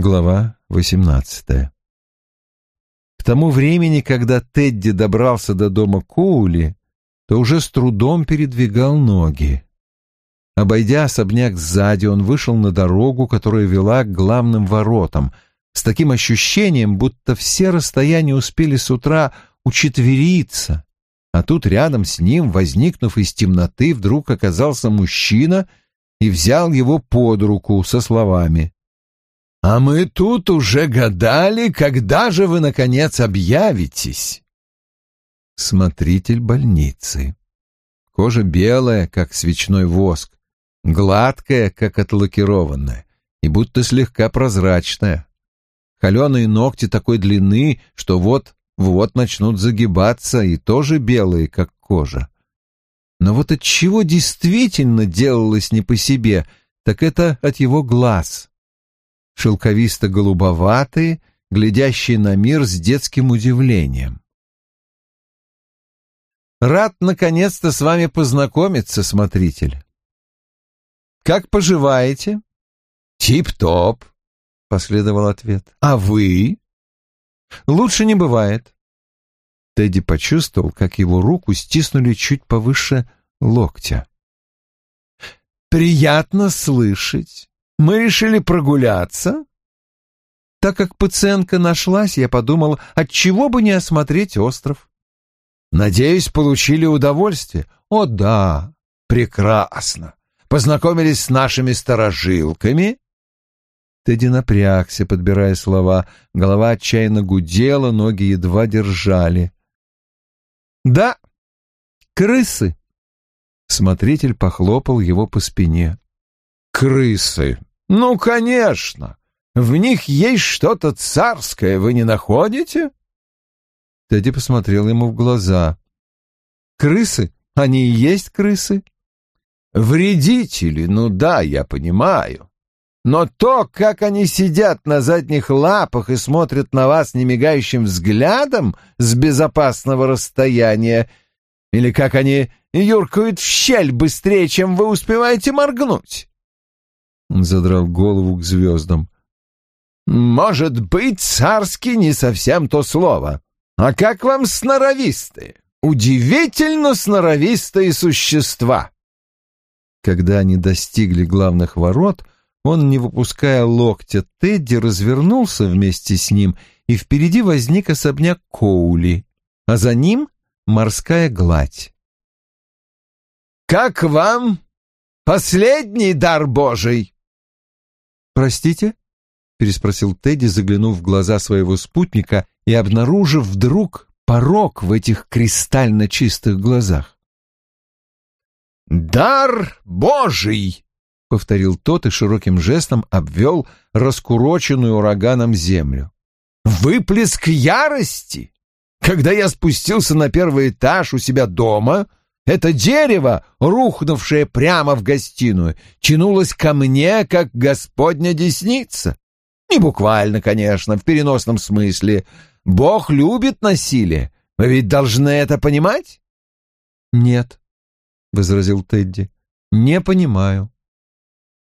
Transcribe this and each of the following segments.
Глава 18 К тому времени, когда Тедди добрался до дома Коули, то уже с трудом передвигал ноги. Обойдя особняк сзади, он вышел на дорогу, которая вела к главным воротам, с таким ощущением, будто все расстояния успели с утра учетвериться. А тут рядом с ним, возникнув из темноты, вдруг оказался мужчина и взял его под руку со словами а мы тут уже гадали, когда же вы, наконец, объявитесь. Смотритель больницы. Кожа белая, как свечной воск, гладкая, как отлакированная, и будто слегка прозрачная. Холеные ногти такой длины, что вот-вот начнут загибаться, и тоже белые, как кожа. Но вот от чего действительно делалось не по себе, так это от его глаз шелковисто-голубоватые, глядящие на мир с детским удивлением. «Рад наконец-то с вами познакомиться, смотритель. Как поживаете?» «Тип-топ», — последовал ответ. «А вы?» «Лучше не бывает». Тедди почувствовал, как его руку стиснули чуть повыше локтя. «Приятно слышать мы решили прогуляться. Так как пациентка нашлась, я подумал, отчего бы не осмотреть остров. Надеюсь, получили удовольствие. О, да, прекрасно. Познакомились с нашими сторожилками. Тедди напрягся, подбирая слова. Голова отчаянно гудела, ноги едва держали. «Да, крысы!» Смотритель похлопал его по спине. «Крысы!» «Ну, конечно! В них есть что-то царское, вы не находите?» Тедди посмотрел ему в глаза. «Крысы? Они и есть крысы?» «Вредители, ну да, я понимаю. Но то, как они сидят на задних лапах и смотрят на вас немигающим взглядом с безопасного расстояния, или как они юркают в щель быстрее, чем вы успеваете моргнуть, он задрал голову к звездам. «Может быть, царский не совсем то слово. А как вам сноровистые? Удивительно сноровистые существа!» Когда они достигли главных ворот, он, не выпуская локтя Тедди, развернулся вместе с ним, и впереди возник особняк Коули, а за ним морская гладь. «Как вам последний дар Божий?» «Простите?» — переспросил Тедди, заглянув в глаза своего спутника и обнаружив вдруг порог в этих кристально чистых глазах. «Дар Божий!» — повторил тот и широким жестом обвел раскуроченную ураганом землю. «Выплеск ярости! Когда я спустился на первый этаж у себя дома, это дерево, рухнувшее прямо в гостиную, тянулось ко мне, как Господня десница. Не буквально, конечно, в переносном смысле. Бог любит насилие. Вы ведь должны это понимать? Нет, — возразил Тедди, — не понимаю.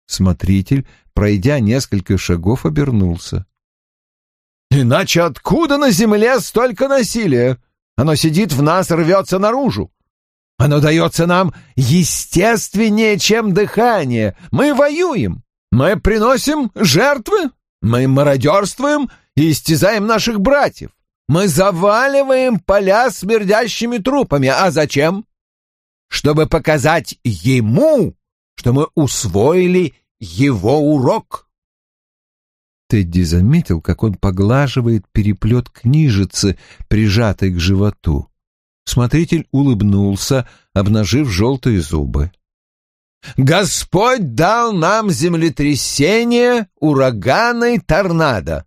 Смотритель, пройдя несколько шагов, обернулся. «Иначе откуда на земле столько насилия? Оно сидит в нас, рвется наружу. Оно дается нам естественнее, чем дыхание. Мы воюем, мы приносим жертвы, мы мародерствуем и истязаем наших братьев. Мы заваливаем поля смердящими трупами. А зачем? Чтобы показать ему, что мы усвоили его урок. Тедди заметил, как он поглаживает переплет книжицы, прижатой к животу. Смотритель улыбнулся, обнажив желтые зубы. «Господь дал нам землетрясение, ураганы, торнадо.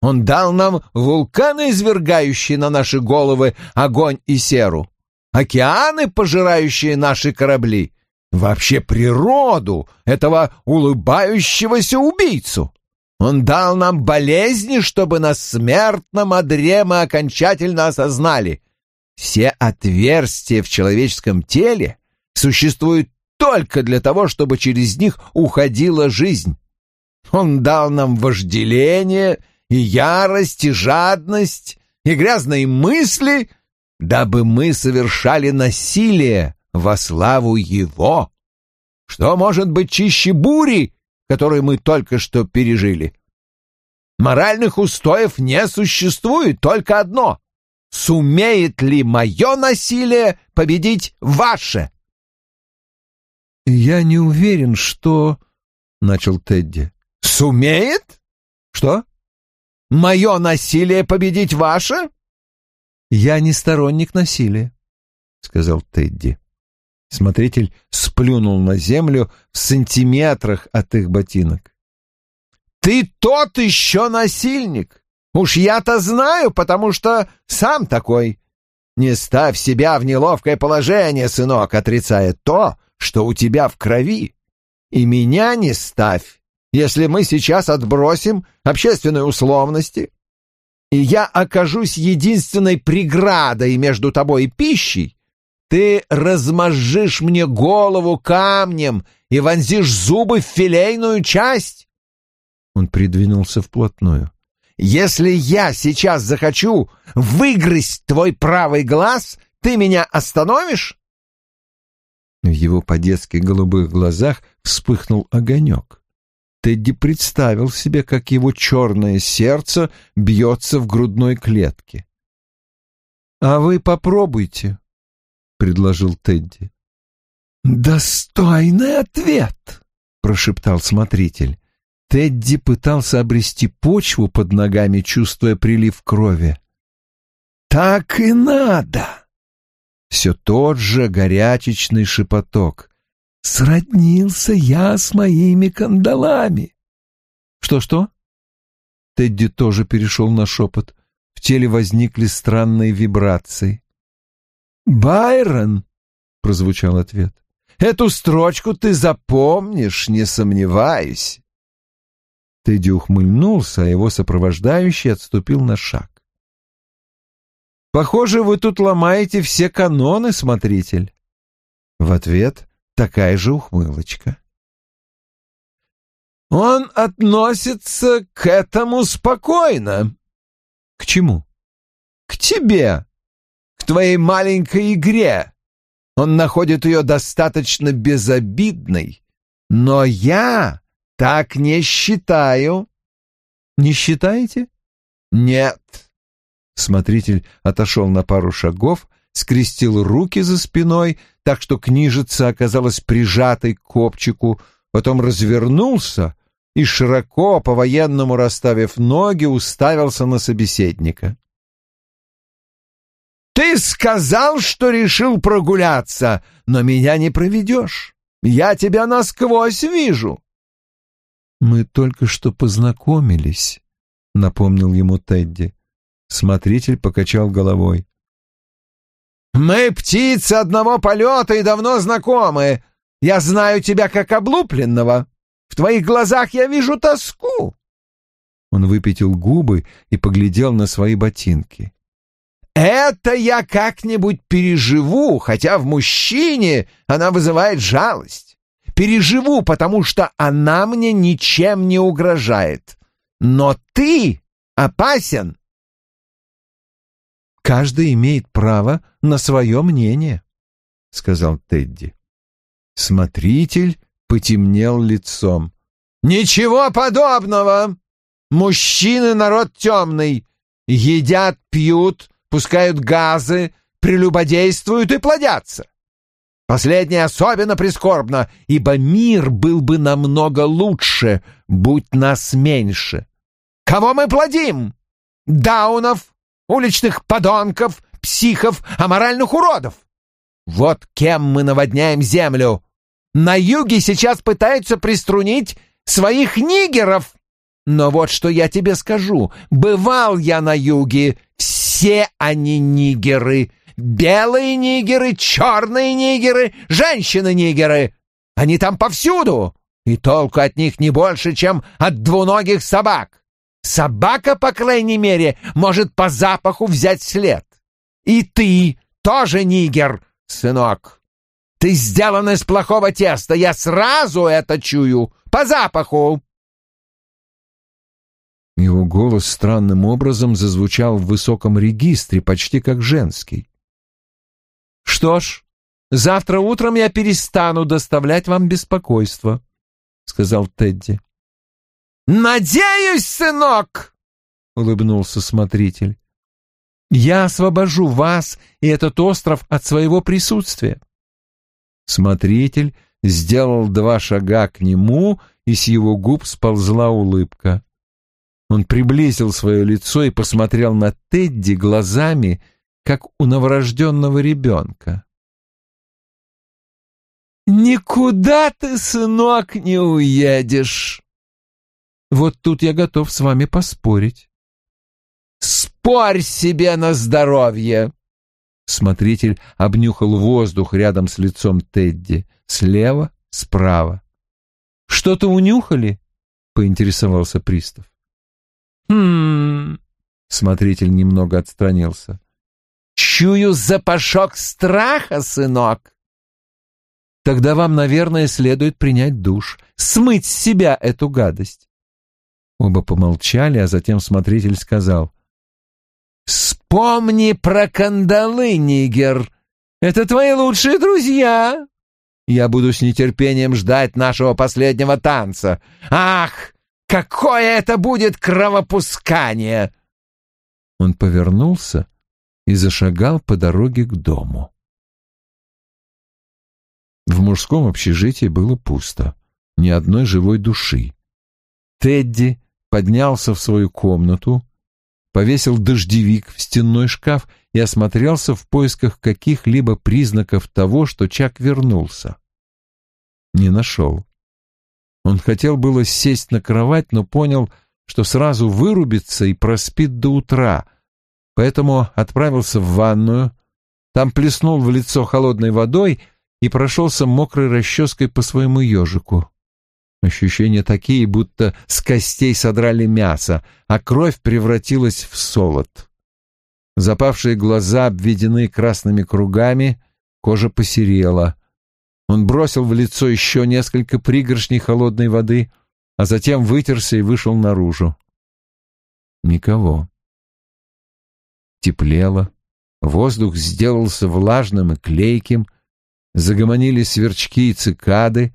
Он дал нам вулканы, извергающие на наши головы огонь и серу, океаны, пожирающие наши корабли, вообще природу этого улыбающегося убийцу. Он дал нам болезни, чтобы на смертном одре мы окончательно осознали. Все отверстия в человеческом теле существуют только для того, чтобы через них уходила жизнь. Он дал нам вожделение и ярость, и жадность, и грязные мысли, дабы мы совершали насилие во славу Его. Что может быть чище бури, которую мы только что пережили? Моральных устоев не существует, только одно — сумеет ли мое насилие победить ваше? «Я не уверен, что...» — начал Тедди. «Сумеет? Что? Мое насилие победить ваше?» «Я не сторонник насилия», — сказал Тедди. Смотритель сплюнул на землю в сантиметрах от их ботинок. «Ты тот еще насильник! Уж я-то знаю, потому что сам такой. Не ставь себя в неловкое положение, сынок, отрицая то, что у тебя в крови. И меня не ставь, если мы сейчас отбросим общественные условности, и я окажусь единственной преградой между тобой и пищей, ты размозжишь мне голову камнем и вонзишь зубы в филейную часть. Он придвинулся вплотную. Если я сейчас захочу выгрызть твой правый глаз, ты меня остановишь? В его по-детски голубых глазах вспыхнул огонек. Тедди представил себе, как его черное сердце бьется в грудной клетке. «А вы попробуйте», — предложил Тедди. «Достойный ответ», — прошептал смотритель. Тедди пытался обрести почву под ногами, чувствуя прилив крови. «Так и надо!» Все тот же горячечный шепоток. Сроднился я с моими кандалами. Что-что? Тедди тоже перешел на шепот. В теле возникли странные вибрации. «Байрон!» — прозвучал ответ. «Эту строчку ты запомнишь, не сомневаюсь». Тедди ухмыльнулся, а его сопровождающий отступил на шаг. «Похоже, вы тут ломаете все каноны, смотритель». В ответ такая же ухмылочка. Он относится к этому спокойно. К чему? К тебе, к твоей маленькой игре. Он находит ее достаточно безобидной. Но я так не считаю. Не считаете? Нет. Смотритель отошел на пару шагов, скрестил руки за спиной, так что книжица оказалась прижатой к копчику, потом развернулся и, широко по-военному расставив ноги, уставился на собеседника. «Ты сказал, что решил прогуляться, но меня не проведешь. Я тебя насквозь вижу». «Мы только что познакомились», — напомнил ему Тедди. Смотритель покачал головой. «Мы птицы одного полета и давно знакомы. Я знаю тебя как облупленного. В твоих глазах я вижу тоску». Он выпятил губы и поглядел на свои ботинки. «Это я как-нибудь переживу, хотя в мужчине она вызывает жалость. Переживу, потому что она мне ничем не угрожает. Но ты опасен Каждый имеет право на свое мнение, — сказал Тедди. Смотритель потемнел лицом. «Ничего подобного! Мужчины — народ темный. Едят, пьют, пускают газы, прелюбодействуют и плодятся. Последнее особенно прискорбно, ибо мир был бы намного лучше, будь нас меньше. Кого мы плодим? Даунов, уличных подонков, психов, аморальных уродов. Вот кем мы наводняем землю. На юге сейчас пытаются приструнить своих нигеров. Но вот что я тебе скажу. Бывал я на юге. Все они нигеры. Белые нигеры, черные нигеры, женщины-нигеры. Они там повсюду. И толку от них не больше, чем от двуногих собак. Собака, по крайней мере, может по запаху взять след. И ты тоже нигер, сынок. Ты сделан из плохого теста, я сразу это чую, по запаху. Его голос странным образом зазвучал в высоком регистре, почти как женский. «Что ж, завтра утром я перестану доставлять вам беспокойство», — сказал Тедди. «Надеюсь, сынок!» — улыбнулся смотритель. «Я освобожу вас и этот остров от своего присутствия». Смотритель сделал два шага к нему, и с его губ сползла улыбка. Он приблизил свое лицо и посмотрел на Тедди глазами, как у новорожденного ребенка. «Никуда ты, сынок, не уедешь!» «Вот тут я готов с вами поспорить». «Спорь себе на здоровье!» Смотритель обнюхал воздух рядом с лицом Тедди, слева, справа. «Что-то унюхали?» — поинтересовался пристав. «Хм...» — смотритель немного отстранился. «Чую запашок страха, сынок!» «Тогда вам, наверное, следует принять душ, смыть с себя эту гадость». Оба помолчали, а затем смотритель сказал. «Вспомни про кандалы, Нигер. Это твои лучшие друзья. Я буду с нетерпением ждать нашего последнего танца. Ах, какое это будет кровопускание!» Он повернулся и зашагал по дороге к дому. В мужском общежитии было пусто, ни одной живой души. Тедди поднялся в свою комнату, повесил дождевик в стенной шкаф и осмотрелся в поисках каких-либо признаков того, что Чак вернулся. Не нашел. Он хотел было сесть на кровать, но понял, что сразу вырубится и проспит до утра, поэтому отправился в ванную, там плеснул в лицо холодной водой и прошелся мокрой расческой по своему ежику. Ощущения такие, будто с костей содрали мясо, а кровь превратилась в солод. Запавшие глаза обведены красными кругами, кожа посерела. Он бросил в лицо еще несколько пригоршней холодной воды, а затем вытерся и вышел наружу. Никого. Теплело, воздух сделался влажным и клейким, загомонили сверчки и цикады,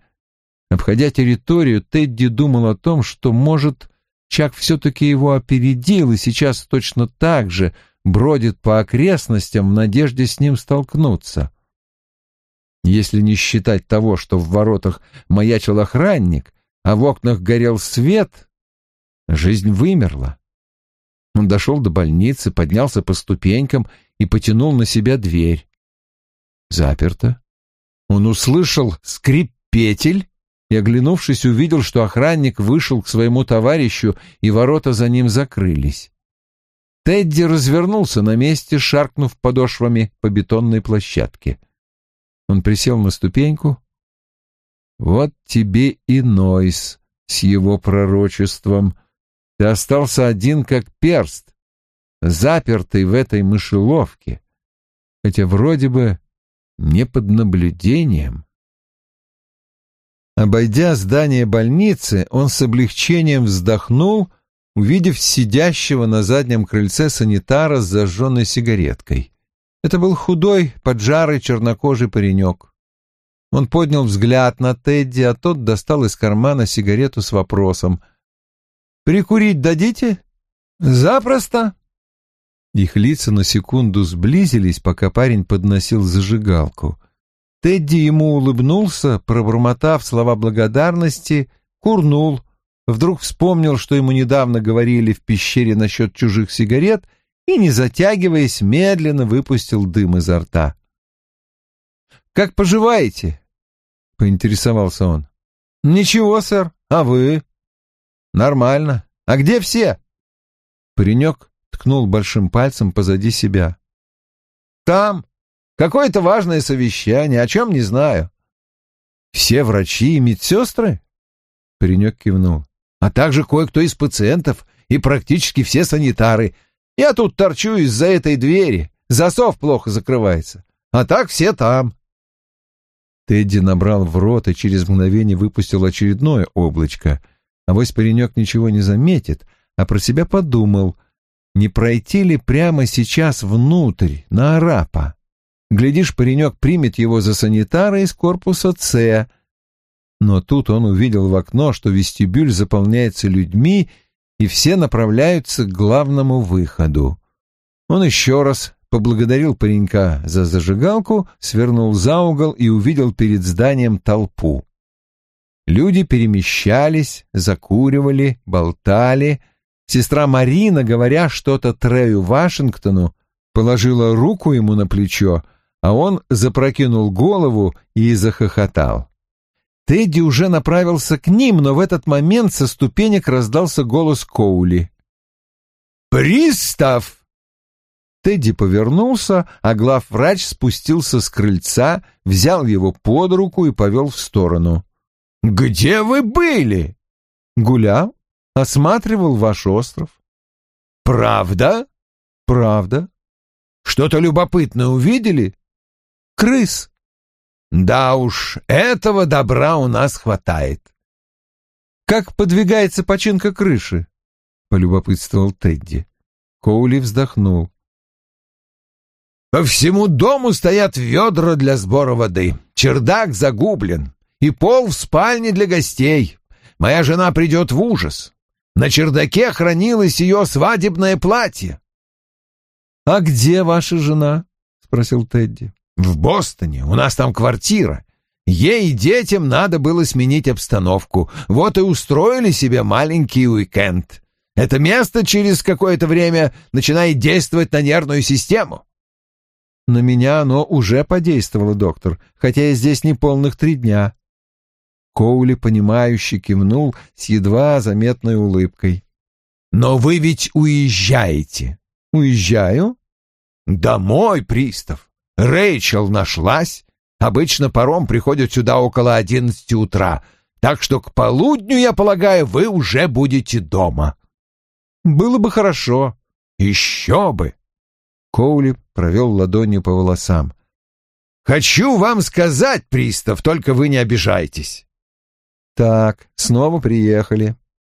Обходя территорию, Тедди думал о том, что, может, Чак все-таки его опередил и сейчас точно так же бродит по окрестностям в надежде с ним столкнуться. Если не считать того, что в воротах маячил охранник, а в окнах горел свет, жизнь вымерла. Он дошел до больницы, поднялся по ступенькам и потянул на себя дверь. Заперто. Он услышал скрип петель и, оглянувшись, увидел, что охранник вышел к своему товарищу, и ворота за ним закрылись. Тедди развернулся на месте, шаркнув подошвами по бетонной площадке. Он присел на ступеньку. «Вот тебе и Нойс с его пророчеством. Ты остался один как перст, запертый в этой мышеловке, хотя вроде бы не под наблюдением». Обойдя здание больницы, он с облегчением вздохнул, увидев сидящего на заднем крыльце санитара с зажженной сигареткой. Это был худой, поджарый, чернокожий паренек. Он поднял взгляд на Тедди, а тот достал из кармана сигарету с вопросом. «Прикурить дадите?» «Запросто!» Их лица на секунду сблизились, пока парень подносил зажигалку — Тедди ему улыбнулся, пробормотав слова благодарности, курнул, вдруг вспомнил, что ему недавно говорили в пещере насчет чужих сигарет, и, не затягиваясь, медленно выпустил дым изо рта. «Как поживаете?» — поинтересовался он. «Ничего, сэр. А вы?» «Нормально. А где все?» Паренек ткнул большим пальцем позади себя. «Там, Какое-то важное совещание, о чем не знаю. Все врачи и медсестры? Паренек кивнул. А также кое-кто из пациентов и практически все санитары. Я тут торчу из-за этой двери. Засов плохо закрывается. А так все там. Тедди набрал в рот и через мгновение выпустил очередное облачко. А вось паренек ничего не заметит, а про себя подумал, не пройти ли прямо сейчас внутрь, на Арапа. Глядишь, паренек примет его за санитара из корпуса «С», но тут он увидел в окно, что вестибюль заполняется людьми, и все направляются к главному выходу. Он еще раз поблагодарил паренька за зажигалку, свернул за угол и увидел перед зданием толпу. Люди перемещались, закуривали, болтали. Сестра Марина, говоря что-то Трею Вашингтону, положила руку ему на плечо, а он запрокинул голову и захохотал. Тедди уже направился к ним, но в этот момент со ступенек раздался голос Коули. «Пристав!» Тедди повернулся, а главврач спустился с крыльца, взял его под руку и повел в сторону. «Где вы были?» «Гулял, осматривал ваш остров». «Правда?» «Правда». «Что-то любопытное увидели?» «Крыс». «Да уж, этого добра у нас хватает». «Как подвигается починка крыши?» — полюбопытствовал Тедди. Коули вздохнул. «По всему дому стоят ведра для сбора воды. Чердак загублен и пол в спальне для гостей. Моя жена придет в ужас. На чердаке хранилось ее свадебное платье. — А где ваша жена? — спросил Тедди. — В Бостоне. У нас там квартира. Ей и детям надо было сменить обстановку. Вот и устроили себе маленький уикенд. Это место через какое-то время начинает действовать на нервную систему. На меня оно уже подействовало, доктор, хотя я здесь не полных три дня. Коули, понимающе кивнул с едва заметной улыбкой. «Но вы ведь уезжаете». «Уезжаю?» «Домой, пристав. Рэйчел нашлась. Обычно паром приходит сюда около одиннадцати утра, так что к полудню, я полагаю, вы уже будете дома». «Было бы хорошо». «Еще бы!» Коули провел ладонью по волосам. «Хочу вам сказать, пристав, только вы не обижайтесь. Так, снова приехали.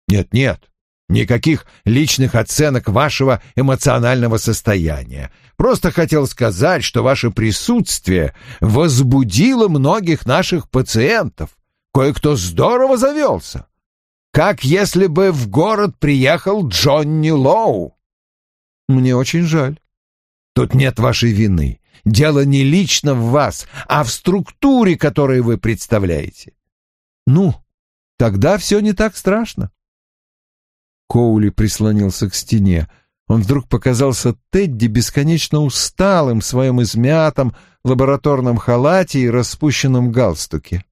Нет-нет, никаких личных оценок вашего эмоционального состояния. Просто хотел сказать, что ваше присутствие возбудило многих наших пациентов. Кое-кто здорово завелся. Как если бы в город приехал Джонни Лоу. Мне очень жаль. Тут нет вашей вины. Дело не лично в вас, а в структуре, которую вы представляете. Ну, Тогда все не так страшно. Коули прислонился к стене. Он вдруг показался Тедди бесконечно усталым в своем измятом лабораторном халате и распущенном галстуке.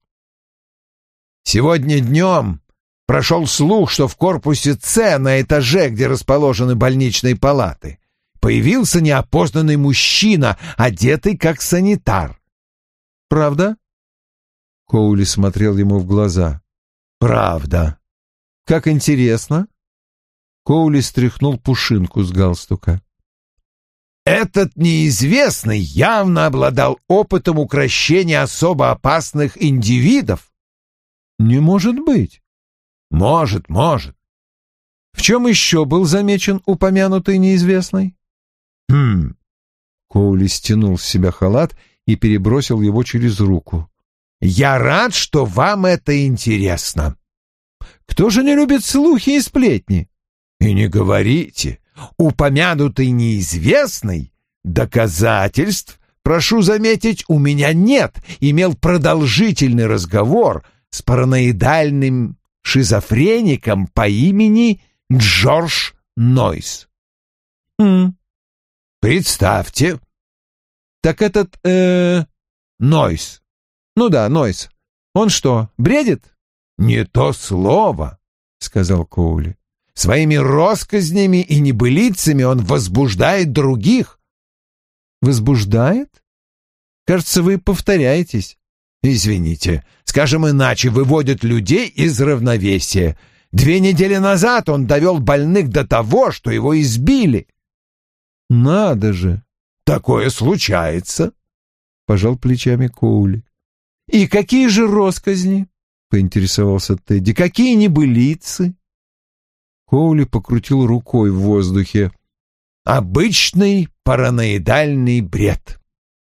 «Сегодня днем прошел слух, что в корпусе С на этаже, где расположены больничные палаты, появился неопознанный мужчина, одетый как санитар. «Правда?» Коули смотрел ему в глаза. Правда. Как интересно. Коули стряхнул пушинку с галстука. Этот неизвестный явно обладал опытом укрощения особо опасных индивидов. Не может быть. Может, может. В чем еще был замечен упомянутый неизвестный? Хм. Коули стянул с себя халат и перебросил его через руку. Я рад, что вам это интересно. Кто же не любит слухи и сплетни? И не говорите. Упомянутый неизвестный доказательств, прошу заметить, у меня нет, имел продолжительный разговор с параноидальным шизофреником по имени Джордж Нойс. Хм. Представьте. Так этот, э, Нойс ну да, Нойс. Он что, бредит? Не то слово, сказал Коули. Своими росказнями и небылицами он возбуждает других. Возбуждает? Кажется, вы повторяетесь. Извините, скажем иначе, выводит людей из равновесия. Две недели назад он довел больных до того, что его избили. Надо же. Такое случается, пожал плечами Коули. «И какие же росказни?» — поинтересовался Тедди. «Какие небылицы?» Коули покрутил рукой в воздухе. «Обычный параноидальный бред.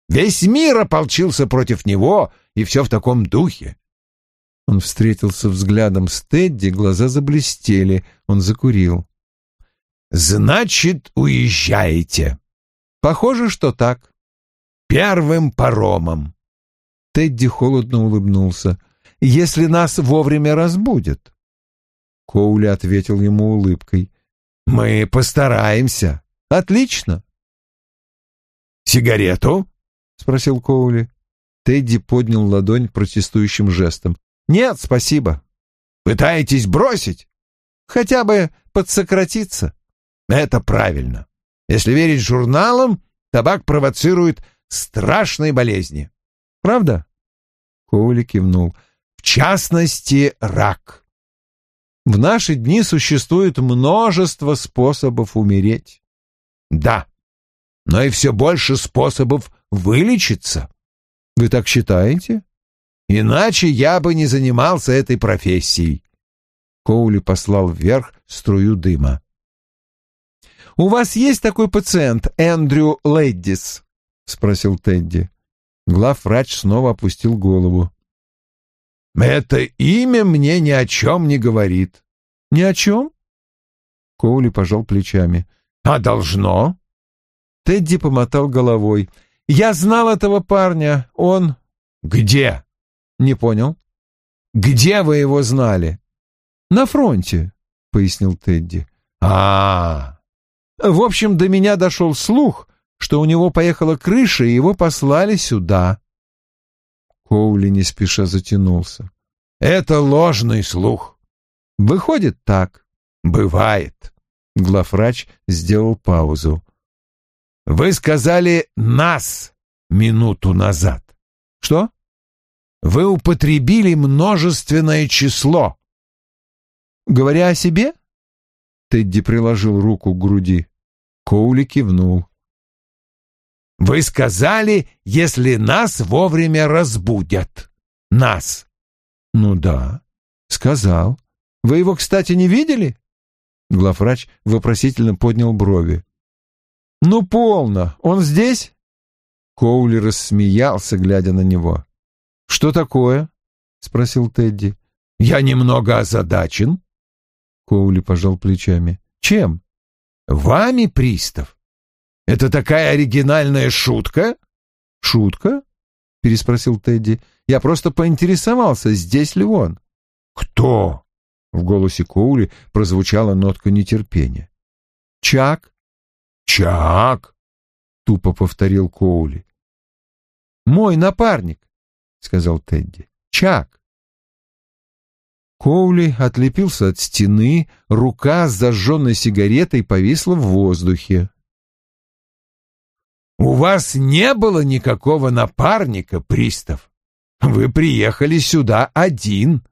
Весь мир ополчился против него, и все в таком духе». Он встретился взглядом с Тедди, глаза заблестели, он закурил. «Значит, уезжаете?» «Похоже, что так». «Первым паромом». Тедди холодно улыбнулся. «Если нас вовремя разбудят». Коули ответил ему улыбкой. «Мы постараемся». «Отлично». «Сигарету?» — спросил Коули. Тедди поднял ладонь протестующим жестом. «Нет, спасибо». «Пытаетесь бросить?» «Хотя бы подсократиться». «Это правильно. Если верить журналам, табак провоцирует страшные болезни». «Правда?» Коули кивнул. «В частности, рак». В наши дни существует множество способов умереть. Да, но и все больше способов вылечиться. Вы так считаете? Иначе я бы не занимался этой профессией. Коули послал вверх струю дыма. «У вас есть такой пациент, Эндрю Лэддис?» — спросил Тедди. Главврач снова опустил голову. Это имя мне ни о чем не говорит. Ни о чем? Коули пожал плечами. А должно? Тедди помотал головой. Я знал этого парня. Он... Где? Не понял. Где вы его знали? На фронте, пояснил Тедди. А, -а, а В общем, до меня дошел слух, что у него поехала крыша, и его послали сюда. Коули не спеша затянулся. «Это ложный слух». «Выходит так». «Бывает». Главврач сделал паузу. «Вы сказали «нас» минуту назад». «Что?» «Вы употребили множественное число». «Говоря о себе?» Тедди приложил руку к груди. Коули кивнул. Вы сказали, если нас вовремя разбудят. Нас. Ну да, сказал. Вы его, кстати, не видели? Главврач вопросительно поднял брови. Ну полно. Он здесь? Коули рассмеялся, глядя на него. Что такое? спросил Тедди. Я немного озадачен. Коули пожал плечами. Чем? Вами, пристав. Это такая оригинальная шутка? Шутка? переспросил Тедди. Я просто поинтересовался, здесь ли он. Кто? В голосе Коули прозвучала нотка нетерпения. Чак? Чак? тупо повторил Коули. Мой напарник, сказал Тедди. Чак. Коули отлепился от стены, рука с зажженной сигаретой повисла в воздухе. У вас не было никакого напарника, пристав. Вы приехали сюда один.